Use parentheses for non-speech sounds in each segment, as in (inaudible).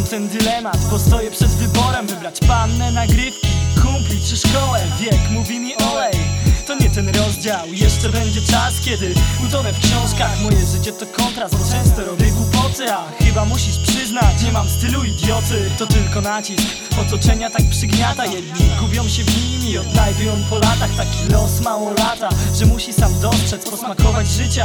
ten dylemat, bo stoję przed wyborem Wybrać pannę, nagrywki, kumpli czy szkołę. Wiek mówi mi olej, to nie ten rozdział Jeszcze będzie czas, kiedy utonę w książkach. Moje życie to kontrast, bo często robię głupoty A chyba musisz przyznać, nie mam stylu idioty. To tylko nacisk, otoczenia tak przygniata. Jedni gubią się w nim i odnajdują po latach. Taki los mało lata, że musi sam dostrzec, posmakować życia.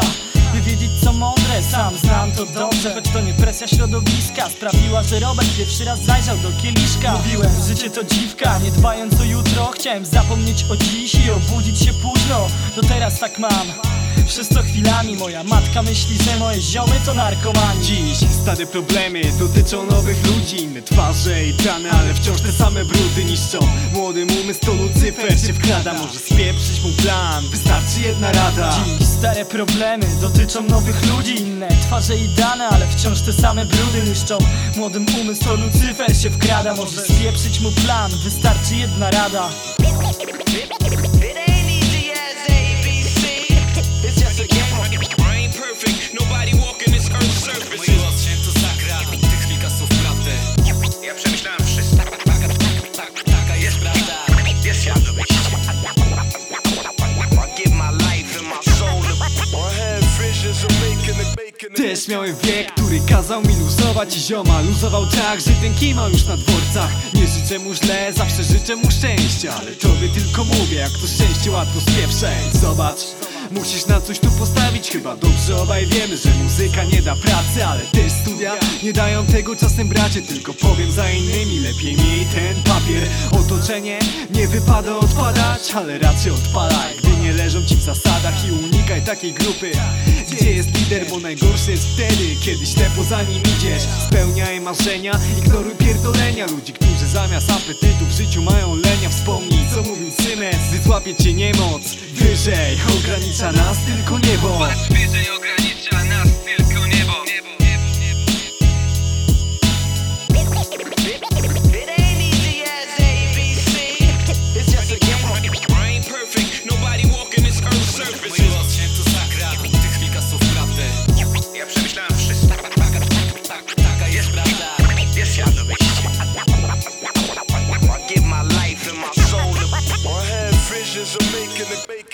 By wiedzieć co mądre, sam znam to dobrze Choć to nie presja środowiska. Sprawiła, że Robert pierwszy raz zajrzał do kieliszka. Mówiłem, życie to dziwka. Nie dbając o jutro Chciałem zapomnieć o dziś i obudzić się późno. To teraz tak mam. Przez to chwilami. Moja matka myśli, że moje ziomy to narkomani. Dziś stare problemy dotyczą nowych ludzi. Inne twarze i plany, ale wciąż te same brudy niszczą. Młodym umysł to Lucyfer się wkrada. Może spieprzyć mu plan, wystarczy jedna rada. Dziś stare problemy dotyczą nowych ludzi. Inne twarze i dane, ale wciąż te same brudy niszczą. Młodym umysł to Lucyfer się wkrada. Może spieprzyć mu plan, wystarczy jedna rada Też miałem wiek, który kazał mi luzować i zioma Luzował tak, że ten kimał już na dworcach. Nie życzę mu źle, zawsze życzę mu szczęścia. Ale tobie tylko mówię, jak to szczęście łatwo spieprzeć. Zobacz, musisz na coś tu postawić. Chyba dobrze obaj wiemy, że muzyka nie da pracy Ale też studia nie dają tego czasem bracie. Tylko powiem za innymi, lepiej miej ten papier. Otoczenie nie wypada odpadać, ale raczej odpalaj Gdy nie leżą ci w zasadach i unikaj takiej grupy Gdzie jest lider, bo najgorsze jest wtedy Kiedy ślepo za nim idziesz. Spełniaj marzenia, ignoruj pierdolenia. Ludzi, którzy zamiast apetytu w życiu mają lenia. Wspomnij, co mówił Cymes Gdy złapie cię niemoc Wyżej, ogranicza nas tylko niebo. Patrz wyżej ogranicza nas tylko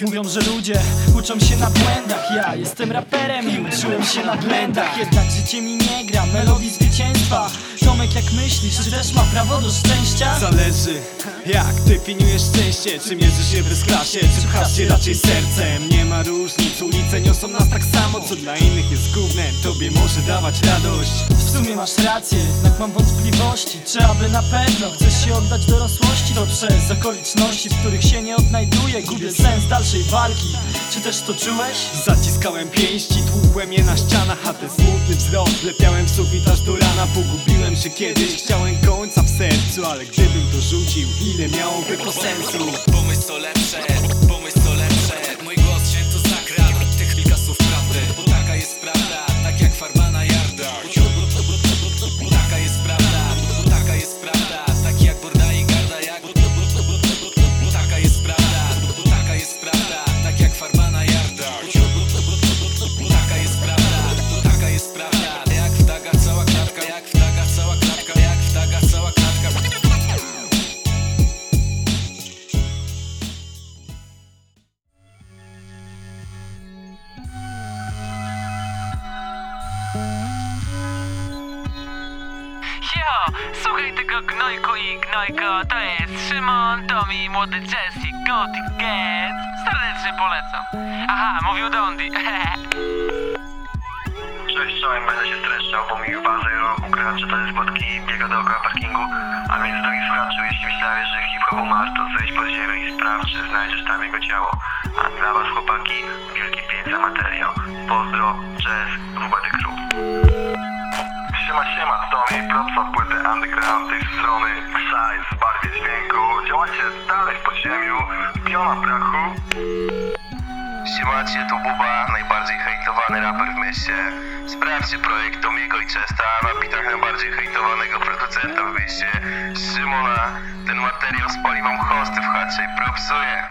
Mówią, że ludzie uczą się na błędach. Ja jestem raperem i uczyłem się na blendach. Jednak życie mi nie gra, melodii zwycięstwa Tomek jak myślisz, czy też ma prawo do szczęścia? Zależy jak definiujesz szczęście. Czy mierzysz je w bezklasie, czy pchasz się raczej sercem? Nie ma różnic, ulice niosą nas tak samo Co dla innych jest gównem, tobie może dawać radość. W sumie masz rację, jednak mam wątpliwości. Czy aby na pewno chcesz się oddać dorosłości? To przez okoliczności, w których się nie odnajduję Gubię sens dalszej walki. Czy też to czułeś? Zaciskałem pięści, tłukłem je na ścianach A ten smutny wzrok lepiałem w sufit aż do rana. Pogubiłem się kiedyś, chciałem końca w sercu Ale gdybym to rzucił, ile miałoby to sensu? Pomysł co lepsze, Jo, słuchaj tego gnojku i gnojko, to jest Szymon, Tomi, młody Jesse, Gothic Get. Serdecznie polecam. Aha, mówił Dondi. (laughs) Cześć, czołem, będę się streszczał, bo mi w barze ukradł czytać spotki i biega dookoła parkingu. A więc drogi słuchaczu, jeśli myślałeś, że hip-hop umarł, to zejdź pod ziemię i sprawdź, czy znajdziesz tam jego ciało. A dla was chłopaki, wielki pięć za materiał. Pozdro, jazz, WBD Siema, siema, Tommy, propsa w płytę underground tej strony, Kszaj w barwie dźwięku. Działacie dalej w podziemiu, piona prachu. Siemacie, tu Buba, najbardziej hejtowany raper w mieście. Sprawdźcie projekt Tomiego i Chesta na bitach najbardziej hejtowanego producenta w mieście, Szymona. Ten materiał spali wam hosty w chacie i propsuje.